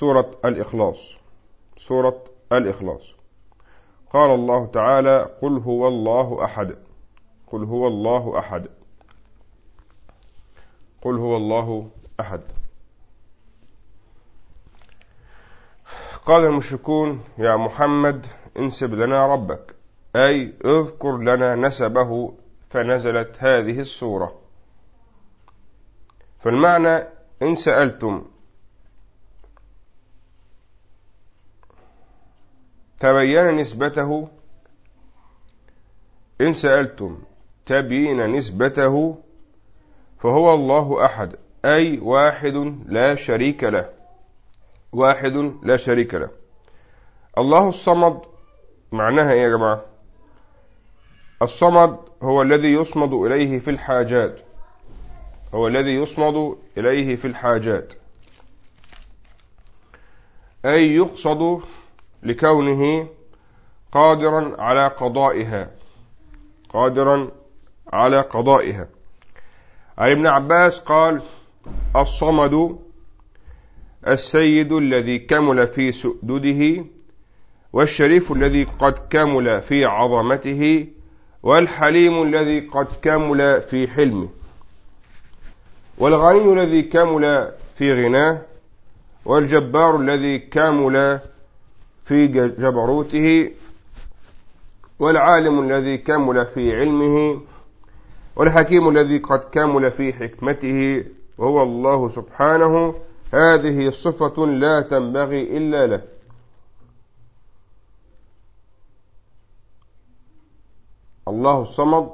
سورة الإخلاص. سورة الإخلاص. قال الله تعالى قل هو الله أحد. قل هو الله أحد. قل هو الله أحد. قال المشركون يا محمد انسب لنا ربك. أي اذكر لنا نسبه. فنزلت هذه السورة. فالمعنى إن سألتم تبين نسبته. إن سألتم تبين نسبته فهو الله أحد أي واحد لا شريك له واحد لا شريك له. الله الصمد معناها إيه يا جماعة؟ الصمد هو الذي يصمد إليه في الحاجات هو الذي يصمد إليه في الحاجات أي يقصد لكونه قادرا على قضائها. قادرا على قضائها. عن ابن عباس قال الصمد السيد الذي كمل في سؤدده والشريف الذي قد كمل في عظمته والحليم الذي قد كمل في حلمه. والغني الذي كمل في غناه والجبار الذي كمل في جبروته والعالم الذي كمل في علمه والحكيم الذي قد كمل في حكمته وهو الله سبحانه. هذه صفة لا تنبغي إلا له. الله الصمد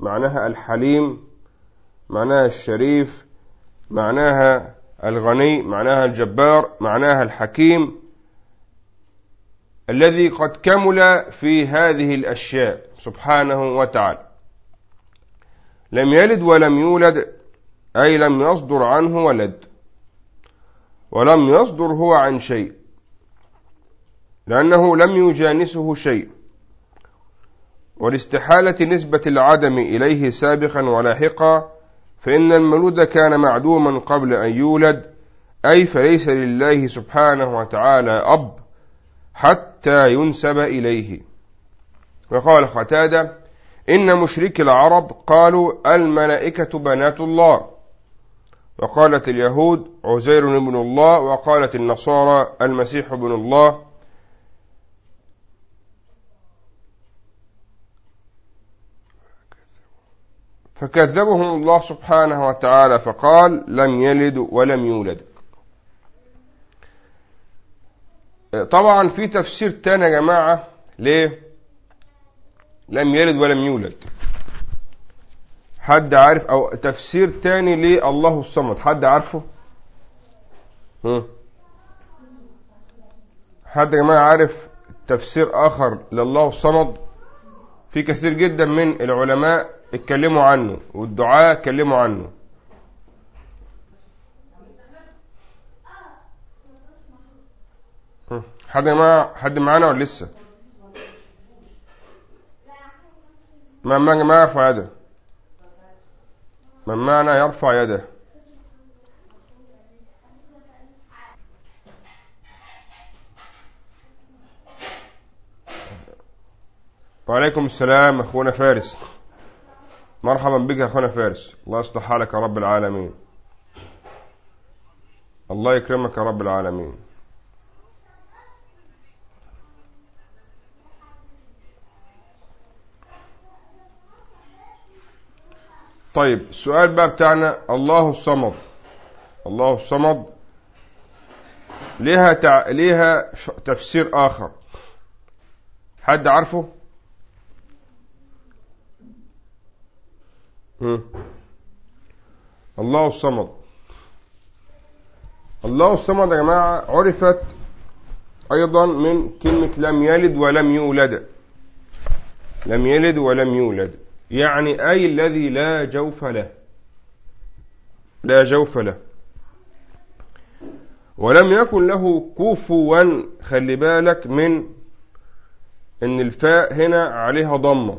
معناها الحليم معناها الشريف معناها الغني معناها الجبار معناها الحكيم. الذي قد كمل في هذه الأشياء سبحانه وتعالى. لم يلد ولم يولد أي لم يصدر عنه ولد ولم يصدر هو عن شيء لأنه لم يجانسه شيء. ولاستحالة نسبة العدم إليه سابقا ولاحقا فإن المولود كان معدوما قبل أن يولد أي فليس لله سبحانه وتعالى أب. حتى ينسب إليه. وقال ختادة إن مشرك العرب قالوا الملائكة بنات الله. وقالت اليهود عزير ابن الله. وقالت النصارى المسيح ابن الله. فكذبهم الله سبحانه وتعالى فقال لم يلد ولم يولد. طبعا في تفسير تاني يا جماعة ليه؟ لم يلد ولم يولد. حد عارف أو تفسير تاني ليه الله الصمد؟ حد عارفه؟ هم. حد يا جماعة عارف تفسير آخر لله الصمد؟ في كثير جدا من العلماء اتكلموا عنه والدعاء اتكلموا عنه. حد ما حد معانا ولا لسه؟ من ما ما يرفع يده. من معنا يرفع يده. وعليكم السلام أخونا فارس. مرحبا بك يا أخونا فارس. الله يصلح حالك يا رب العالمين. الله يكرمك يا رب العالمين. طيب السؤال بقى بتاعنا. الله الصمد. الله الصمد. ليها تع... ليها تفسير آخر. حد عارفه؟ هم. الله الصمد. الله الصمد يا جماعة عرفت أيضا من كلمة لم يلد ولم يولد. لم يلد ولم يولد. يعني أي الذي لا جوف له. لا جوف له. ولم يكن له كفوا خلي بالك من إن الفاء هنا عليها ضمة.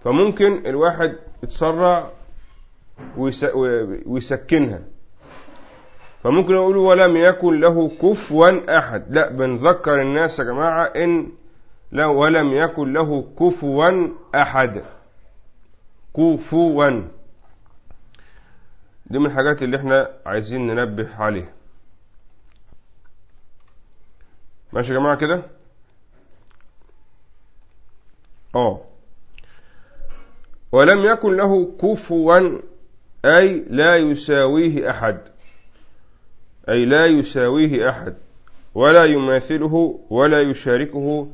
فممكن الواحد يتسرع ويسكنها. فممكن يقول ولم يكن له كفوا أحد. لا بنذكر الناس يا جماعة إن لا ولم يكن له كفوا أحد. كفوا. دي من الحاجات اللي إحنا عايزين ننبه عليها. ماشي يا جماعة كده؟ آه. ولم يكن له كفوا أي لا يساويه أحد. أي لا يساويه أحد. ولا يماثله ولا يشاركه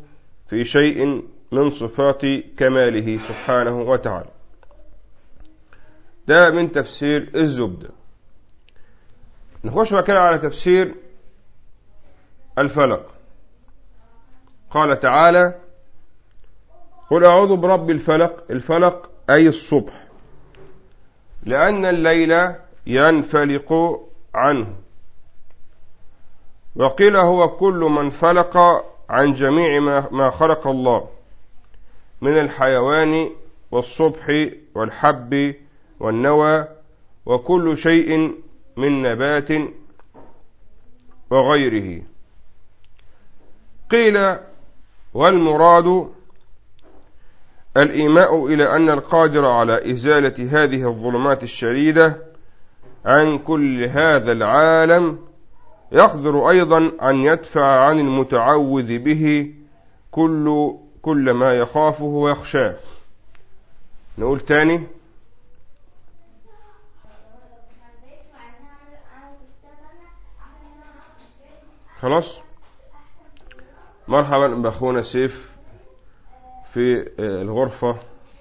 في شيء من صفات كماله سبحانه وتعالى. ده من تفسير الزبدة نخش مكان على تفسير الفلق. قال تعالى قل أعوذ برب الفلق الفلق أي الصبح لأن الليل ينفلق عنه. وقيل هو كل من فلق عن جميع ما خلق الله من الحيوان والصبح والحب والنوى وكل شيء من نبات وغيره. قيل والمراد الإيماء إلى أن القادر على إزالة هذه الظلمات الشديدة عن كل هذا العالم يقدر أيضا أن يدفع عن المتعوذ به كل كل ما يخافه ويخشاه. نقول تاني خلاص؟ مرحبا بأخونا سيف في الغرفة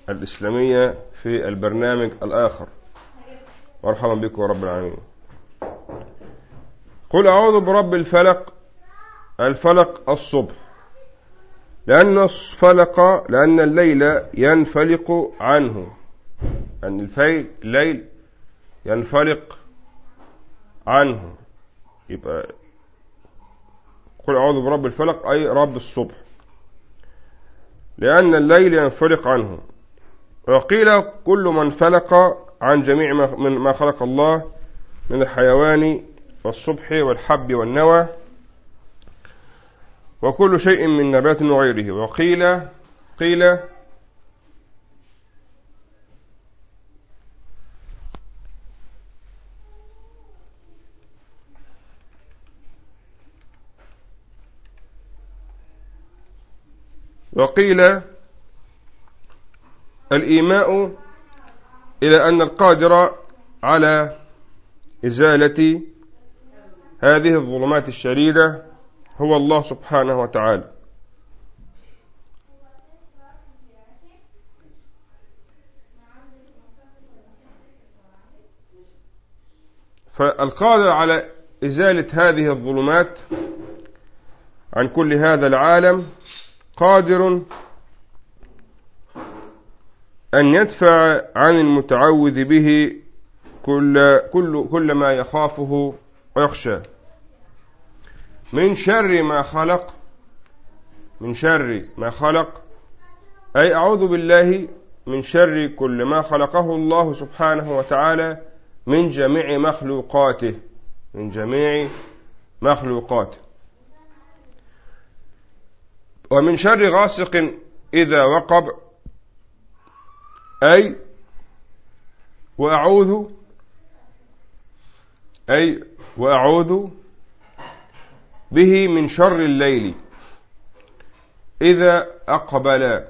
الإسلامية في البرنامج الآخر. مرحبا بكم رب العالمين. قل أعوذ برب الفلق الفلق الصبح. لأن الفلق لأن الليل ينفلق عنه. أن الفيل الليل ينفلق عنه. يبقى قل أعوذ برب الفلق أي رب الصبح. لأن الليل ينفلق عنه. وقيل كل من فلق عن جميع ما خلق الله من الحيوان والصبح والحب والنوى وكل شيء من نبات وغيره. وقيل قيل وقيل الإيماء إلى أن القادر على إزالة هذه الظلمات الشديدة هو الله سبحانه وتعالى. فالقادر على إزالة هذه الظلمات عن كل هذا العالم قادر أن يدفع عن المتعوذ به كل, كل, كل ما يخافه ويخشى. من شر ما خلق من شر ما خلق أي أعوذ بالله من شر كل ما خلقه الله سبحانه وتعالى من جميع مخلوقاته من جميع مخلوقاته. ومن شر غاسق إذا وقب أي وأعوذ أي وأعوذ به من شر الليل إذا أقبل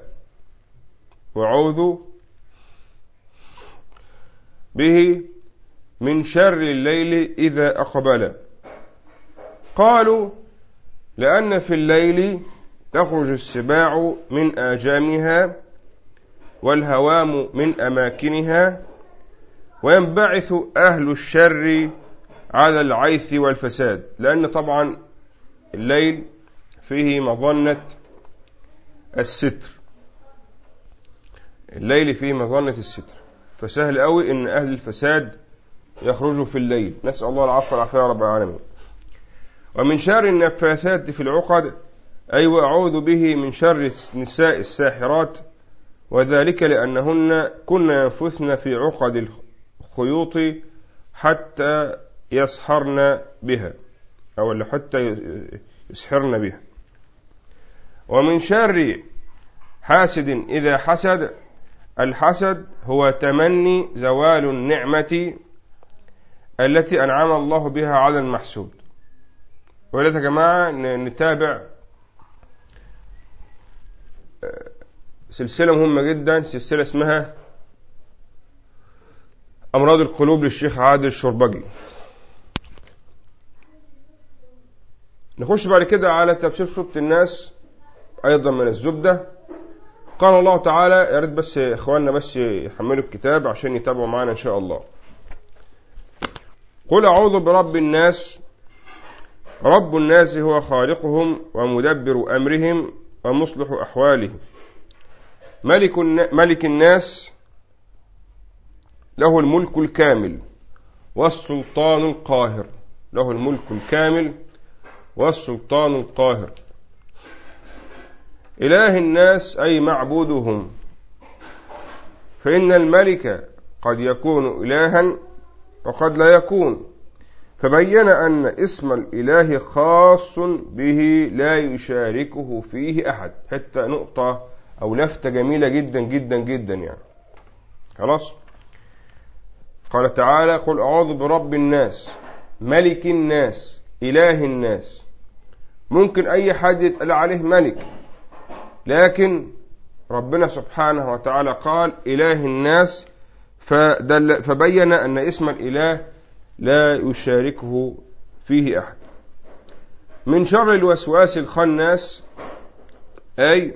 وأعوذ به من شر الليل إذا أقبل. قالوا لأن في الليل تخرج السباع من آجامها والهوام من أماكنها وينبعث أهل الشر على العيث والفساد لأن طبعا الليل فيه مظنة الستر. الليل فيه مظنة الستر. فسهل قوي إن أهل الفساد يخرجوا في الليل. نسأل الله العفو والعافية يا رب العالمين. ومن شر النفاثات في العقد أي وأعوذ به من شر نساء الساحرات وذلك لأنهن كن ينفثن في عقد الخيوط حتى يسحرن بها أو حتى يسحرن بها. ومن شر حاسد إذا حسد الحسد هو تمني زوال النعمة التي أنعم الله بها على المحسود. ولذلك يا جماعة نتابع سلسلة مهمة جدا سلسلة اسمها أمراض القلوب للشيخ عادل الشربجي نخش بعد كده على تفسير سورة الناس أيضا من الزبدة. قال الله تعالى يا ريت بس إخواننا بس يحملوا الكتاب عشان يتابعوا معنا إن شاء الله. قل أعوذ برب الناس. رب الناس هو خالقهم ومدبر أمرهم. ومصلح أحوالهم ملك, ملك الناس له الملك الكامل والسلطان القاهر. له الملك الكامل والسلطان القاهر. إله الناس أي معبودهم. فإن الملك قد يكون إلها وقد لا يكون. فبين أن اسم الإله خاص به لا يشاركه فيه أحد. حتى نقطة أو لفتة جميلة جدا جدا جدا يعني. خلاص؟ قال تعالى قل أعوذ برب الناس ملك الناس إله الناس. ممكن أي حد يتقال عليه ملك لكن ربنا سبحانه وتعالى قال إله الناس. فدل فبين أن اسم الإله لا يشاركه فيه أحد. من شر الوسواس الخناس أي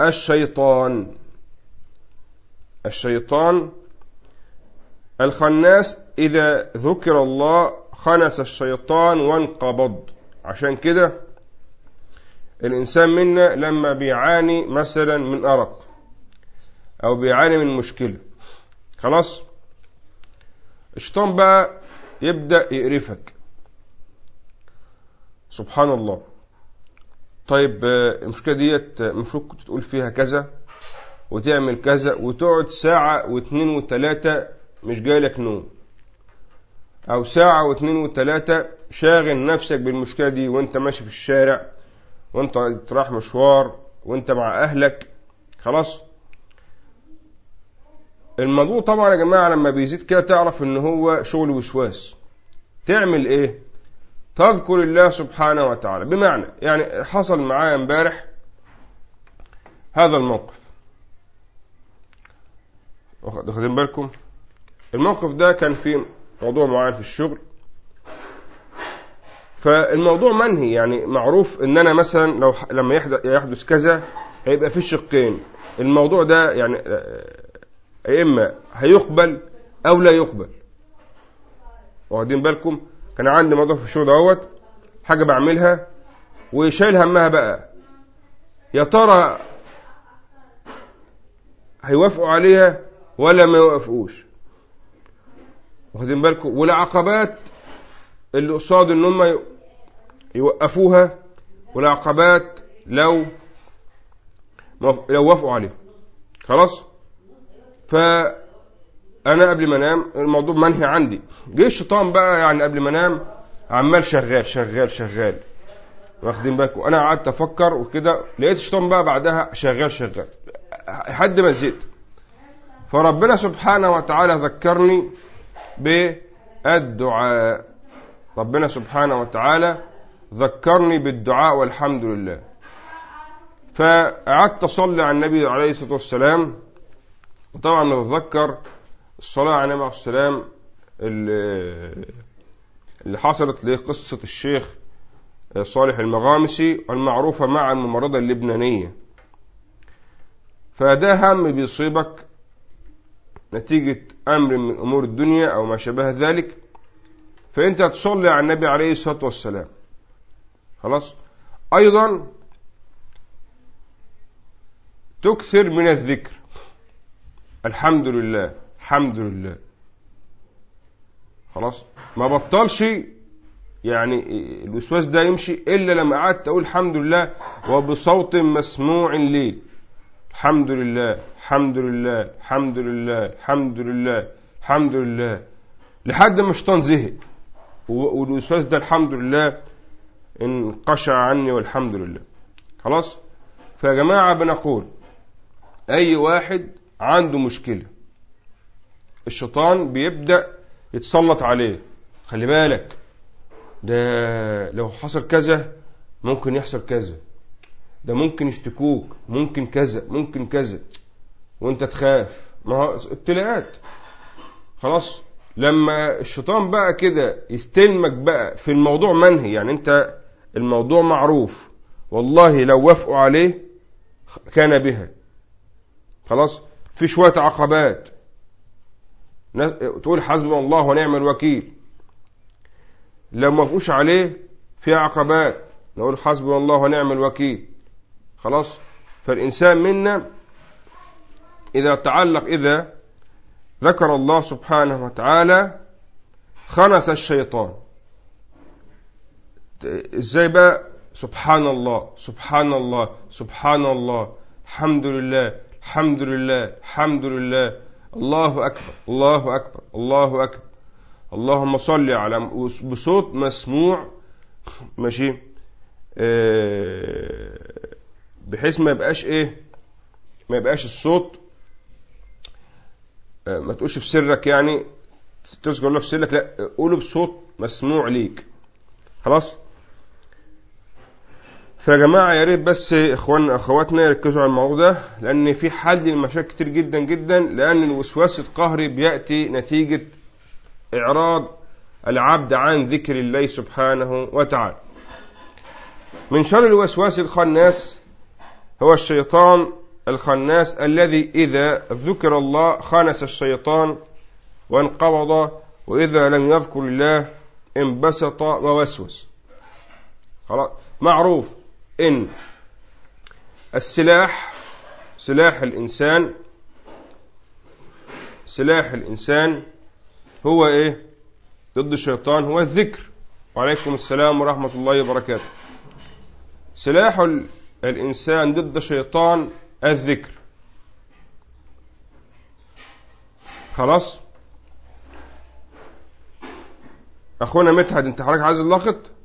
الشيطان. الشيطان الخناس إذا ذكر الله خنس الشيطان وانقبض. عشان كده الإنسان منا لما بيعاني مثلا من أرق أو بيعاني من مشكلة خلاص؟ الشيطان بقى يبدأ يقرفك؟ سبحان الله. طيب المشكلة ديت المفروض كنت تقول فيها كذا وتعمل كذا وتقعد ساعة واثنين وثلاثة مش جايلك نوم. أو ساعة واثنين وثلاثة شاغل نفسك بالمشكلة دي وأنت ماشي في الشارع وأنت رايح مشوار وأنت مع أهلك خلاص؟ الموضوع طبعا يا جماعة لما بيزيد كده تعرف ان هو شغل وسواس. تعمل إيه؟ تذكر الله سبحانه وتعالى. بمعنى يعني حصل معايا امبارح هذا الموقف. واخدين بالكم؟ الموقف ده كان في موضوع معين في الشغل. فالموضوع منهي يعني معروف إن أنا مثلا لو لما يحدث كذا هيبقى في شقين. الموضوع ده يعني إما هيقبل أو لا يقبل. واخدين بالكم؟ كان عندي موضوع في الشغل دوت حاجة بعملها وشايل همها بقى. يا ترى هيوافقوا عليها ولا ما يوافقوش؟ واخدين بالكم؟ والعقبات اللي قصاد إن هم يوقفوها والعقبات لو لو وافقوا عليها. خلاص؟ فأنا قبل ما أنام الموضوع منهي عندي. جه الشيطان بقى يعني قبل ما أنام عمال شغال شغال شغال. واخدين بالكم؟ أنا قعدت أفكر وكده لقيت الشيطان بقى بعدها شغال شغال. لحد ما زهقت. فربنا سبحانه وتعالى ذكرني بالدعاء. ربنا سبحانه وتعالى ذكرني بالدعاء والحمد لله. فقعدت أصلي على النبي عليه الصلاة والسلام. وطبعا نتذكر الصلاة على النبي عليه السلام اللي حصلت لقصة الشيخ صالح المغامسي المعروفة مع الممرضة اللبنانية. فده هم بيصيبك نتيجة أمر من أمور الدنيا أو ما شابه ذلك. فأنت تصلي على النبي عليه الصلاة والسلام. خلاص؟ أيضا تكثر من الذكر. الحمد لله الحمد لله. خلاص؟ ما بطلش يعني الوسواس ده يمشي إلا لما قعدت أقول الحمد لله وبصوت مسموع لي. الحمد لله الحمد لله الحمد لله الحمد لله الحمد لله. لحد ما الشيطان زهق. والوسواس ده الحمد لله انقشع عني والحمد لله. خلاص؟ فيا جماعة بنقول أي واحد عنده مشكلة. الشيطان بيبدأ يتسلط عليه. خلي بالك ده لو حصل كذا ممكن يحصل كذا. ده ممكن يشتكوك ممكن كذا ممكن كذا. وانت تخاف. ما هو ابتلاءات. خلاص لما الشيطان بقى كده يستلمك بقى في الموضوع منهي يعني انت الموضوع معروف. والله لو وافقوا عليه كان بها. خلاص في شوية عقبات. تقول حسبنا الله ونعم الوكيل. لو ما وافقوش عليه في عقبات. نقول حسبنا الله ونعم الوكيل. خلاص؟ فالإنسان منا إذا تعلق إذا ذكر الله سبحانه وتعالى خنث الشيطان. إزاي بقى؟ سبحان الله سبحان الله سبحان الله الحمد لله. الحمد لله الحمد لله الله أكبر الله أكبر الله أكبر اللهم صل على بصوت مسموع ماشي بحيث ما يبقاش إيه ما يبقاش الصوت ما تقولش في سرك يعني تذكر الله في سرك لا قوله بصوت مسموع ليك خلاص فيا جماعة يا ريت بس اخواننا أخواتنا يركزوا على الموضوع ده لأن في حل للمشاكل كتير جدا جدا لأن الوسواس القهري بيأتي نتيجة إعراض العبد عن ذكر الله سبحانه وتعالى. من شر الوسواس الخناس هو الشيطان الخناس الذي إذا ذكر الله خانس الشيطان وانقبض وإذا لم يذكر الله انبسط ووسوس. خلاص؟ معروف. إن السلاح سلاح الإنسان سلاح الإنسان هو إيه؟ ضد الشيطان هو الذكر. وعليكم السلام ورحمة الله وبركاته. سلاح الإنسان ضد الشيطان الذكر. خلاص؟ أخونا مدحت أنت حضرتك عايز اللقط؟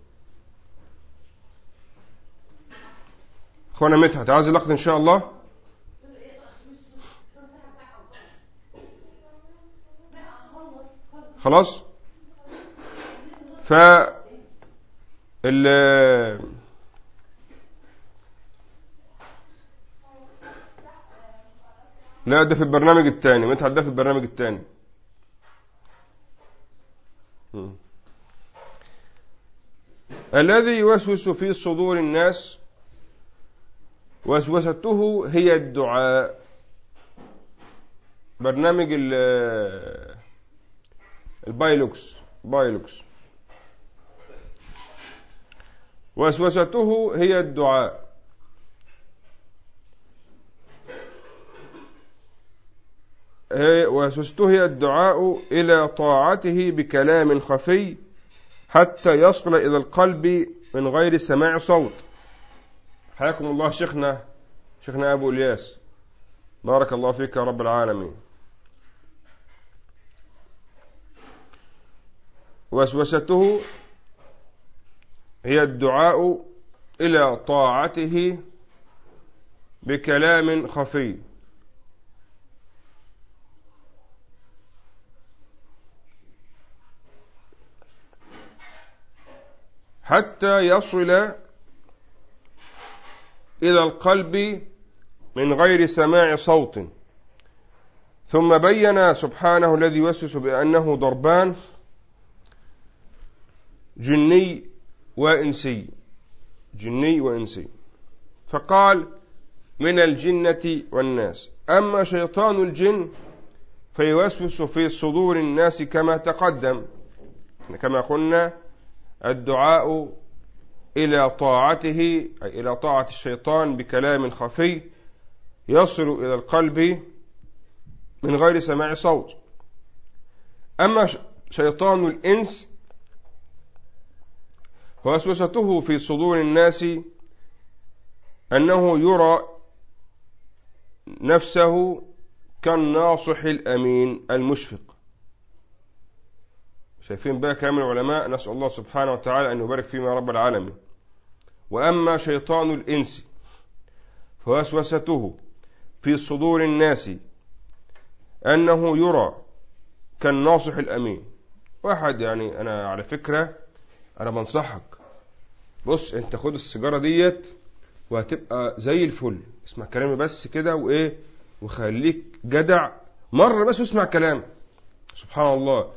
أخونا مدحت عايز اللقط إن شاء الله؟ خلاص؟ ف لا ده في البرنامج الثاني مدحت ده في البرنامج الثاني الذي يوسوس في صدور الناس وسوسته هي الدعاء. برنامج البايلوكس بايلوكس. وسوسته هي الدعاء. وسستهي الدعاء إلى طاعته بكلام خفي حتى يصل إلى القلب من غير سماع صوت. حياكم الله شيخنا شيخنا أبو إلياس. بارك الله فيك يا رب العالمين. وسوسته هي الدعاء إلى طاعته بكلام خفي. حتى يصل إلى القلب من غير سماع صوت. ثم بين سبحانه الذي يوسوس بأنه ضربان جني وإنسي. جني وإنسي. فقال من الجنة والناس. أما شيطان الجن فيوسوس في صدور الناس كما تقدم. كما قلنا الدعاء إلى طاعته أي إلى طاعة الشيطان بكلام خفي يصل إلى القلب من غير سماع صوت. أما شيطان الإنس وسوسته في صدور الناس أنه يرى نفسه كالناصح الأمين المشفق. شايفين بقى كلام العلماء نسأل الله سبحانه وتعالى أن يبارك فيهم يا رب العالمين. وأما شيطان الإنس فوسوسته في صدور الناس أنه يرى كالناصح الأمين. واحد يعني أنا على فكرة أنا بنصحك. بص أنت خد السيجارة ديت وهتبقى زي الفل. اسمع كلامي بس كده وإيه وخليك جدع. مرة بس اسمع كلامي. سبحان الله.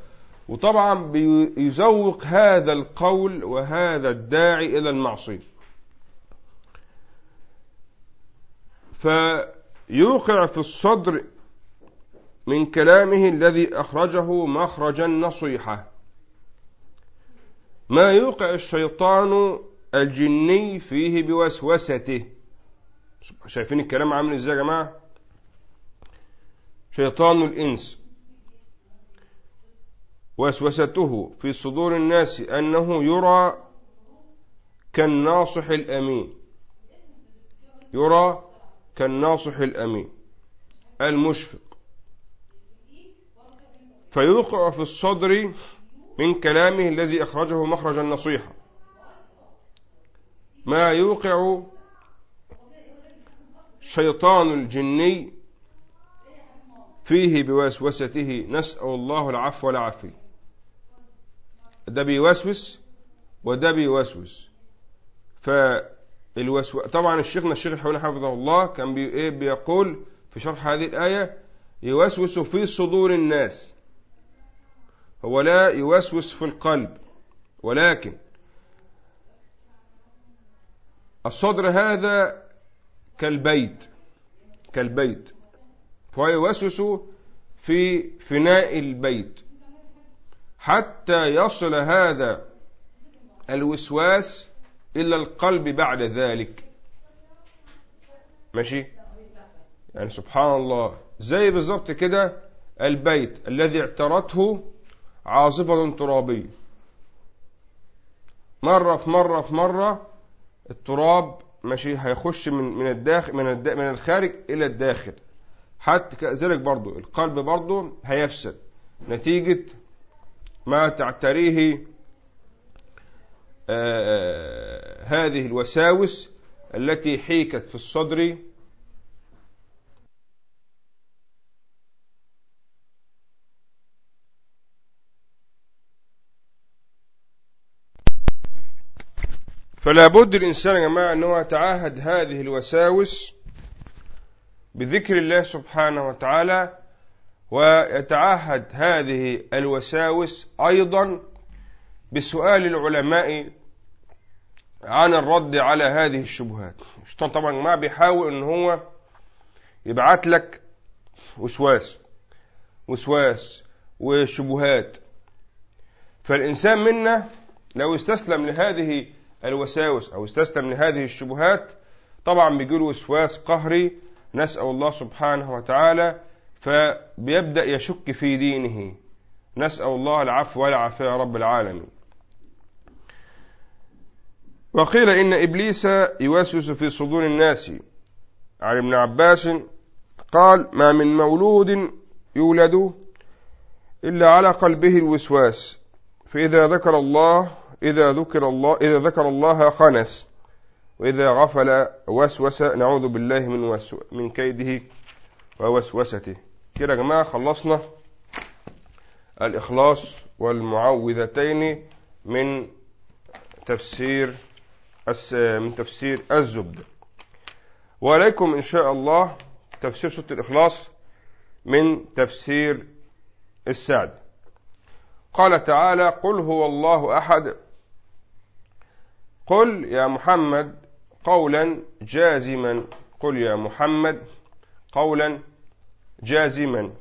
وطبعا بيزوق هذا القول وهذا الداعي إلى المعصية. فيوقع في الصدر من كلامه الذي أخرجه مخرج النصيحة ما يوقع الشيطان الجني فيه بوسوسته. شايفين الكلام عامل إزاي يا جماعة؟ شيطان الإنس. وسوسته في صدور الناس أنه يرى كالناصح الأمين. يرى كالناصح الأمين. المشفق. فيوقع في الصدر من كلامه الذي أخرجه مخرج النصيحة. ما يوقع شيطان الجني فيه بوسوسته. نسأل الله العفو والعافية. ده بيوسوس وده بيوسوس. فالوسو طبعا الشيخنا الشيخ الحوالي حفظه الله كان بي... إيه بيقول في شرح هذه الآية يوسوس في صدور الناس. هو لا يوسوس في القلب ولكن الصدر هذا كالبيت كالبيت. فهو يوسوس في فناء البيت. حتى يصل هذا الوسواس إلى القلب بعد ذلك. ماشي؟ يعني سبحان الله. زي بالظبط كده البيت الذي اعترته عاصفة ترابية. مرة في مرة في مرة التراب ماشي هيخش من من الداخل من من الخارج إلى الداخل. حتى كذلك برضو القلب برضو هيفسد. نتيجة ما تعتريه آه، آه، هذه الوساوس التي حيكت في الصدر. فلا بد الإنسان يا جماعة أنه يتعاهد هذه الوساوس بذكر الله سبحانه وتعالى ويتعهد هذه الوساوس أيضا بسؤال العلماء عن الرد على هذه الشبهات. الشيطان طبعا ما بيحاول ان هو يبعت لك وسواس وسواس وشبهات. فالإنسان منا لو استسلم لهذه الوساوس أو استسلم لهذه الشبهات طبعا بيجي له وسواس قهري. نسأل الله سبحانه وتعالى فبيبدأ يشك في دينه. نسأل الله العفو والعافية يا رب العالمين. وقيل إن إبليس يوسوس في صدور الناس. عن ابن عباس قال ما من مولود يولد إلا على قلبه الوسواس. فإذا ذكر الله إذا ذكر الله إذا ذكر الله خنس. وإذا غفل وسوس نعوذ بالله من من كيده ووسوسته. كده يا جماعة خلصنا الإخلاص والمعوذتين من تفسير من تفسير الزبد. وعليكم إن شاء الله تفسير سورة الإخلاص من تفسير السعد. قال تعالى قل هو الله أحد. قل يا محمد قولا جازما. قل يا محمد قولا جازما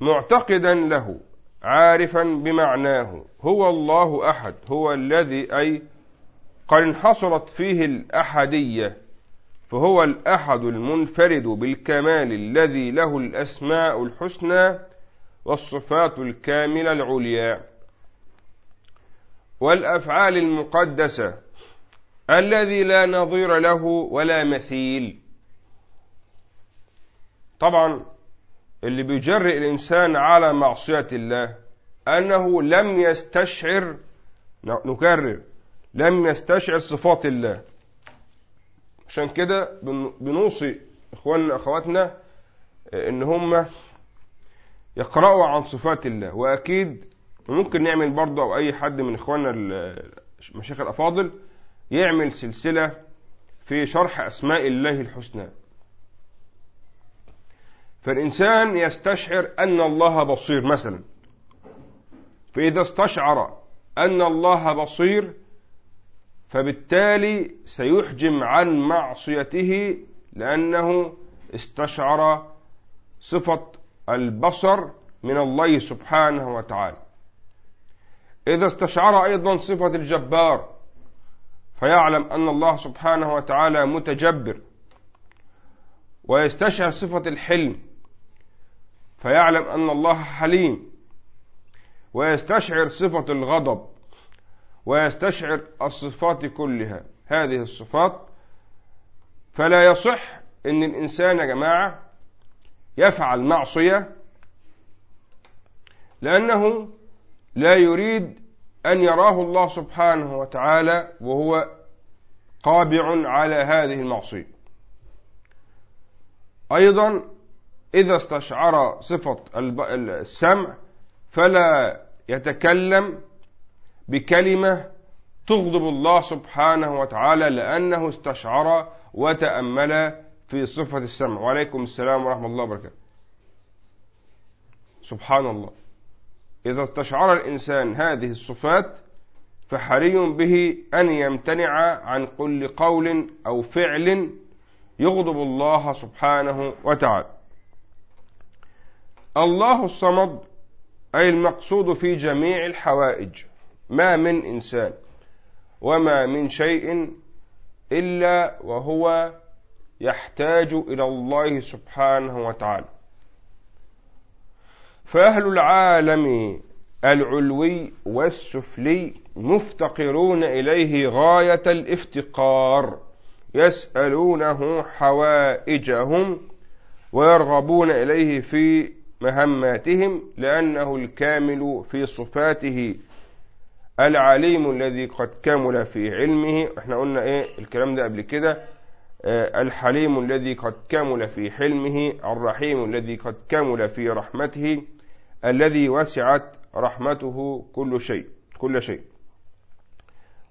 معتقدا له عارفا بمعناه هو الله أحد هو الذي أي قد انحصرت فيه الأحدية فهو الأحد المنفرد بالكمال الذي له الأسماء الحسنى والصفات الكاملة العليا. والأفعال المقدسة الذي لا نظير له ولا مثيل. طبعا اللي بيجرئ الإنسان على معصية الله أنه لم يستشعر نكرر لم يستشعر صفات الله. عشان كده بنوصي إخواننا أخواتنا إن هم يقرأوا عن صفات الله. وأكيد ممكن نعمل برضه أو أي حد من إخواننا المشايخ الأفاضل يعمل سلسلة في شرح أسماء الله الحسنى. فالإنسان يستشعر أن الله بصير مثلا. فإذا استشعر أن الله بصير فبالتالي سيحجم عن معصيته لأنه استشعر صفة البصر من الله سبحانه وتعالى. إذا استشعر أيضا صفة الجبار فيعلم أن الله سبحانه وتعالى متجبر ويستشعر صفة الحلم فيعلم أن الله حليم. ويستشعر صفة الغضب. ويستشعر الصفات كلها. هذه الصفات. فلا يصح إن الإنسان يا جماعة يفعل معصية. لأنه لا يريد أن يراه الله سبحانه وتعالى وهو قابع على هذه المعصية. أيضا إذا استشعر صفة السمع فلا يتكلم بكلمة تغضب الله سبحانه وتعالى لأنه استشعر وتأمل في صفة السمع. وعليكم السلام ورحمة الله وبركاته. سبحان الله. إذا استشعر الإنسان هذه الصفات فحري به أن يمتنع عن كل قول أو فعل يغضب الله سبحانه وتعالى. الله الصمد أي المقصود في جميع الحوائج ما من إنسان وما من شيء إلا وهو يحتاج إلى الله سبحانه وتعالى. فأهل العالم العلوي والسفلي مفتقرون إليه غاية الافتقار يسألونه حوائجهم ويرغبون إليه في مهماتهم لأنه الكامل في صفاته العليم الذي قد كمل في علمه. إحنا قلنا إيه الكلام ده قبل كده؟ آه الحليم الذي قد كمل في حلمه الرحيم الذي قد كمل في رحمته الذي وسعت رحمته كل شيء كل شيء.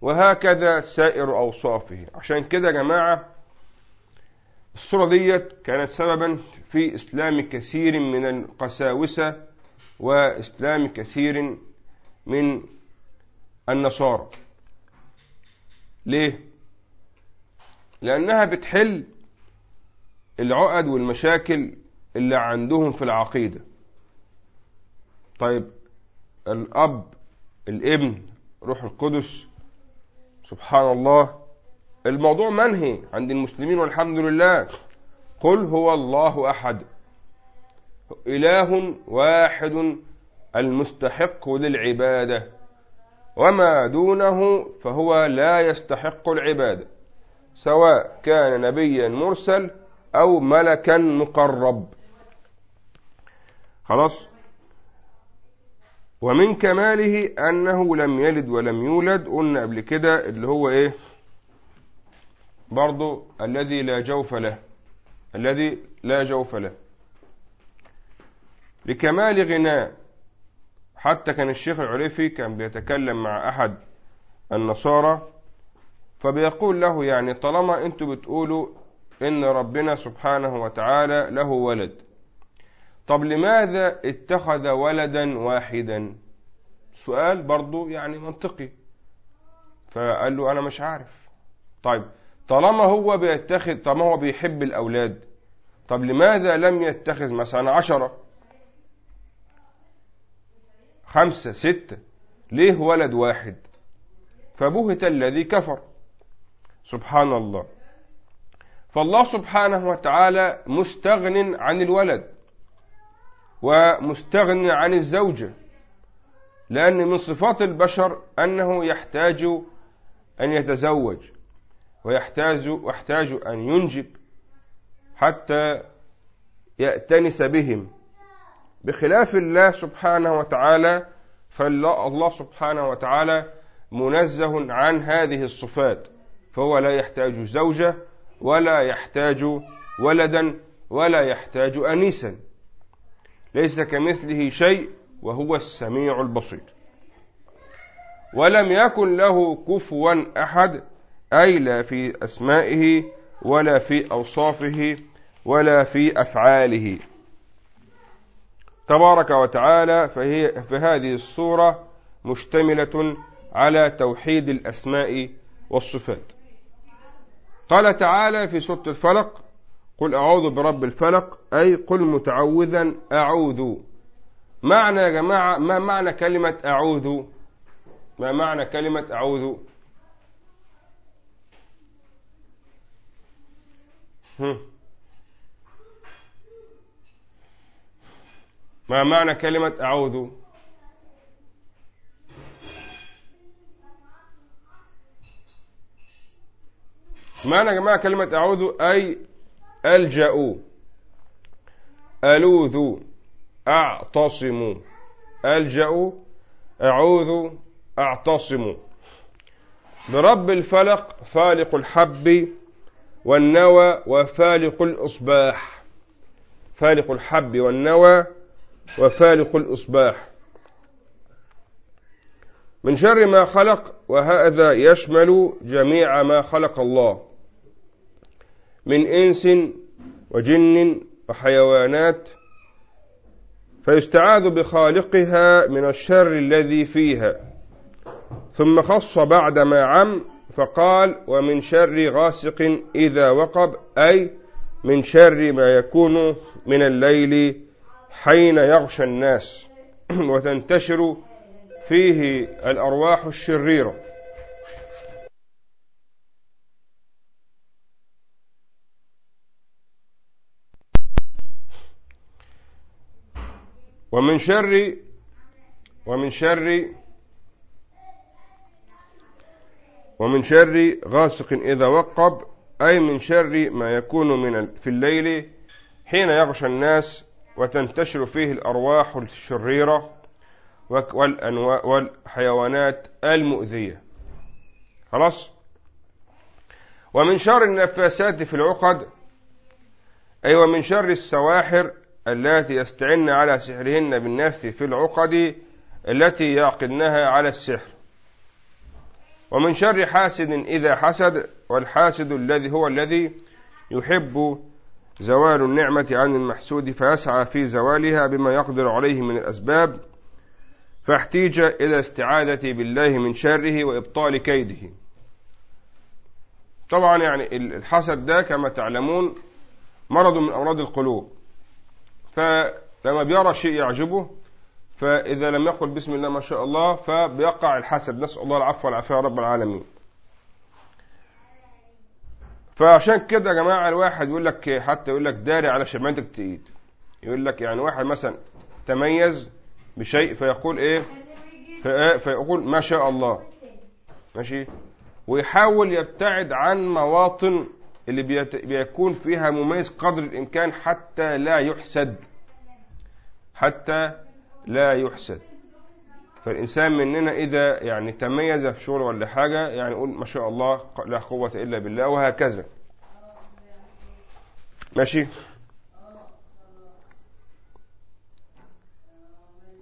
وهكذا سائر أوصافه. عشان كده يا جماعة الصورة ديت كانت سببا في إسلام كثير من القساوسة وإسلام كثير من النصارى. ليه؟ لأنها بتحل العقد والمشاكل اللي عندهم في العقيدة. طيب الأب الابن روح القدس سبحان الله الموضوع منهي عند المسلمين والحمد لله. قل هو الله أحد. إله واحد المستحق للعبادة. وما دونه فهو لا يستحق العبادة. سواء كان نبيا مرسل أو ملكا مقرب. خلاص؟ ومن كماله أنه لم يلد ولم يولد. قلنا قبل كده اللي هو إيه؟ برضو الذي لا جوف له الذي لا جوف له. لكمال غناء حتى كان الشيخ العريفي كان بيتكلم مع أحد النصارى فبيقول له يعني طالما أنتوا بتقولوا إن ربنا سبحانه وتعالى له ولد طب لماذا اتخذ ولدا واحدا؟ سؤال برضو يعني منطقي. فقال له أنا مش عارف. طيب طالما هو بيتخذ طالما هو بيحب الأولاد طب لماذا لم يتخذ مثلا عشرة؟ خمسة ستة ليه ولد واحد؟ فبهت الذي كفر. سبحان الله. فالله سبحانه وتعالى مستغن عن الولد ومستغن عن الزوجة لأن من صفات البشر أنه يحتاج أن يتزوج. ويحتاج ويحتاج أن ينجب حتى يأتنس بهم. بخلاف الله سبحانه وتعالى فالله سبحانه وتعالى منزه عن هذه الصفات فهو لا يحتاج زوجة ولا يحتاج ولدا ولا يحتاج أنيسا. ليس كمثله شيء وهو السميع البصير. ولم يكن له كفوا أحد أي لا في أسمائه ولا في أوصافه ولا في أفعاله. تبارك وتعالى فهي فهذه الصورة مشتملة على توحيد الأسماء والصفات. قال تعالى في سورة الفلق قل أعوذ برب الفلق أي قل متعوذا أعوذ. معنى يا جماعة ما معنى كلمة أعوذ؟ ما معنى كلمة أعوذ؟ ما معنى كلمة أعوذ؟ معنى جماعة كلمة أعوذ؟ أي ألجأ ألوذ. أعتصم ألجأ أعوذ. أعتصم برب الفلق فالق الحب. والنوى وفالق الإصباح. فالق الحب والنوى وفالق الإصباح. من شر ما خلق وهذا يشمل جميع ما خلق الله. من إنس وجن وحيوانات فيستعاذ بخالقها من الشر الذي فيها. ثم خص بعد ما عم فقال ومن شر غاسق إذا وقب أي من شر ما يكون من الليل حين يغشى الناس وتنتشر فيه الأرواح الشريرة. ومن شر ومن شر ومن شر غاسق إذا وقب أي من شر ما يكون من في الليل حين يغشى الناس وتنتشر فيه الأرواح الشريرة والأنواع والحيوانات المؤذية. خلاص؟ ومن شر النفاسات في العقد أي ومن شر السواحر التي يستعن على سحرهن بالنفث في العقد التي يعقدنها على السحر. ومن شر حاسد إذا حسد والحاسد الذي هو الذي يحب زوال النعمة عن المحسود فيسعى في زوالها بما يقدر عليه من الأسباب فاحتيج إلى استعاذة بالله من شره وإبطال كيده. طبعا يعني الحسد ده كما تعلمون مرض من أمراض القلوب. فلما بيرى شيء يعجبه فإذا لم يقل بسم الله ما شاء الله فبيقع الحسد. نسأل الله العفو والعافية رب العالمين. فعشان كده يا جماعة الواحد يقول لك حتى يقول لك داري على شمعتك تقيد يقول لك يعني واحد مثلا تميز بشيء فيقول إيه؟ فيقول ما شاء الله. ماشي؟ ويحاول يبتعد عن مواطن اللي بيكون فيها مميز قدر الإمكان حتى لا يحسد. حتى لا يحسد. فالإنسان مننا إذا يعني تميز في شغل ولا حاجة يعني يقول ما شاء الله لا قوة إلا بالله وهكذا. ماشي؟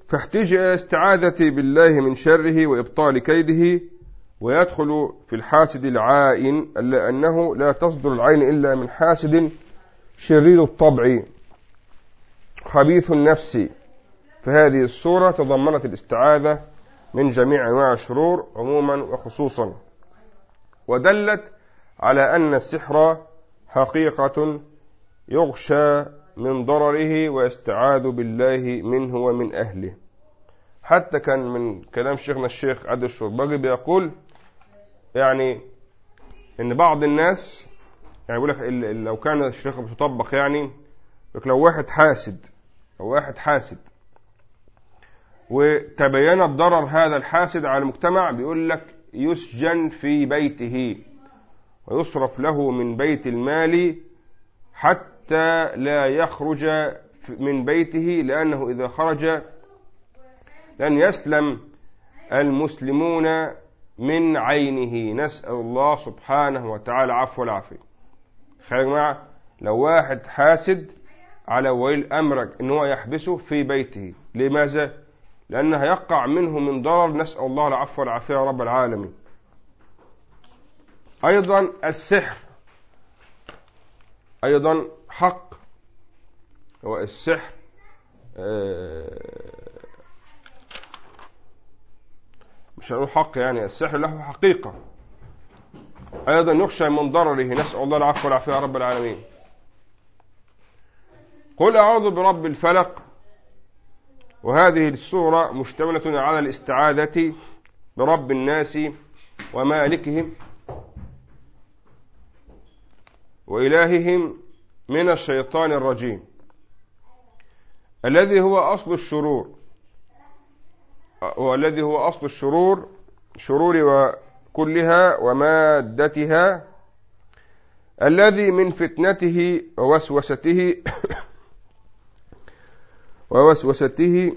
فاحتج إلى بالله من شره وإبطال كيده ويدخل في الحاسد العائن لأنه لا تصدر العين إلا من حاسد شرير الطبع. خبيث النفس. فهذه السورة تضمنت الاستعاذة من جميع أنواع الشرور عموما وخصوصا. ودلت على أن السحر حقيقة يغشى من ضرره ويستعاذ بالله منه ومن أهله. حتى كان من كلام شيخنا الشيخ عبد الشرباجي بيقول يعني إن بعض الناس يعني بيقول لك لو كان الشيخ بتطبق يعني لو واحد حاسد لو واحد حاسد وتبين ضرر هذا الحاسد على المجتمع بيقول لك يسجن في بيته ويصرف له من بيت المال حتى لا يخرج من بيته لأنه إذا خرج لن يسلم المسلمون من عينه نسأل الله سبحانه وتعالى عفو والعافية خير جماعة لو واحد حاسد على ولي الأمر إن هو يحبسه في بيته لماذا؟ لأنه يقع منه من ضرر. نسأل الله العفو والعافية يا رب العالمين. أيضا السحر. أيضا حق. هو السحر. آه، مش هنقول حق يعني السحر له حقيقة. أيضا يخشى من ضرره. نسأل الله العفو والعافية يا رب العالمين. قل أعوذ برب الفلق. وهذه السورة مشتملة على الاستعاذة برب الناس ومالكهم وإلههم من الشيطان الرجيم. الذي هو أصل الشرور والذي هو أصل الشرور شرور كلها ومادتها الذي من فتنته ووسوسته ووسوسته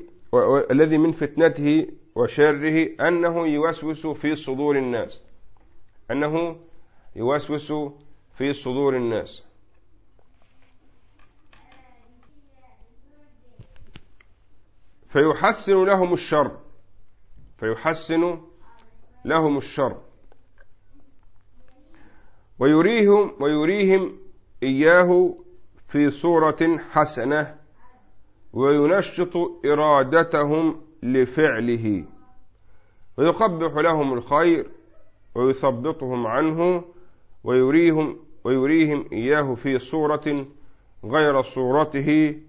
الذي من فتنته وشره أنه يوسوس في صدور الناس. أنه يوسوس في صدور الناس. فيحسن لهم الشر. فيحسن لهم الشر. ويريهم ويريهم إياه في صورة حسنة وينشط إرادتهم لفعله. ويقبح لهم الخير ويثبطهم عنه ويريهم ويريهم إياه في صورة غير صورته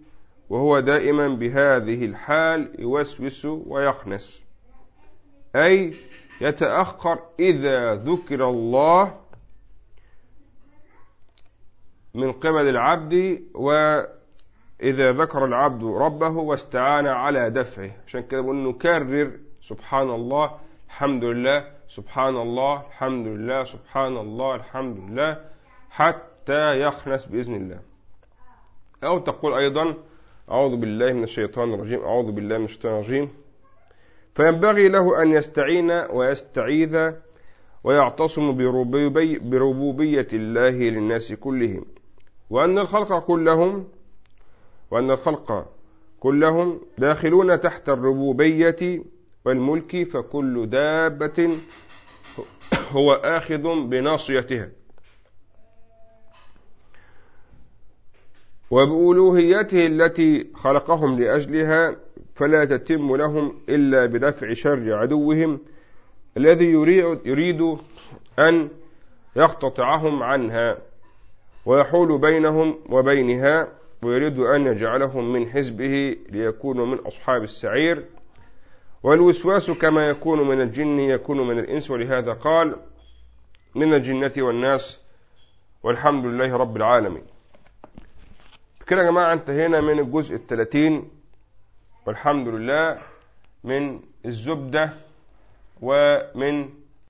وهو دائما بهذه الحال يوسوس ويخنس. أي يتأخر إذا ذكر الله من قبل العبد وإذا ذكر العبد ربه واستعان على دفعه. عشان كده بقول نكرر سبحان الله الحمد لله سبحان الله الحمد لله سبحان الله الحمد لله حتى يخنس بإذن الله. أو تقول أيضا أعوذ بالله من الشيطان الرجيم أعوذ بالله من الشيطان الرجيم. فينبغي له أن يستعين ويستعيذ ويعتصم بربوبية الله للناس كلهم وأن الخلق كلهم وأن الخلق كلهم داخلون تحت الربوبية والملك فكل دابة هو آخذ بناصيتها. وبألوهيته التي خلقهم لأجلها فلا تتم لهم إلا بدفع شر عدوهم الذي يريد أن يقتطعهم عنها ويحول بينهم وبينها ويريد أن يجعلهم من حزبه ليكونوا من أصحاب السعير. والوسواس كما يكون من الجن يكون من الإنس ولهذا قال من الجنة والناس والحمد لله رب العالمين. كده يا جماعة انتهينا من الجزء الثلاثين. والحمد لله من الزبدة ومن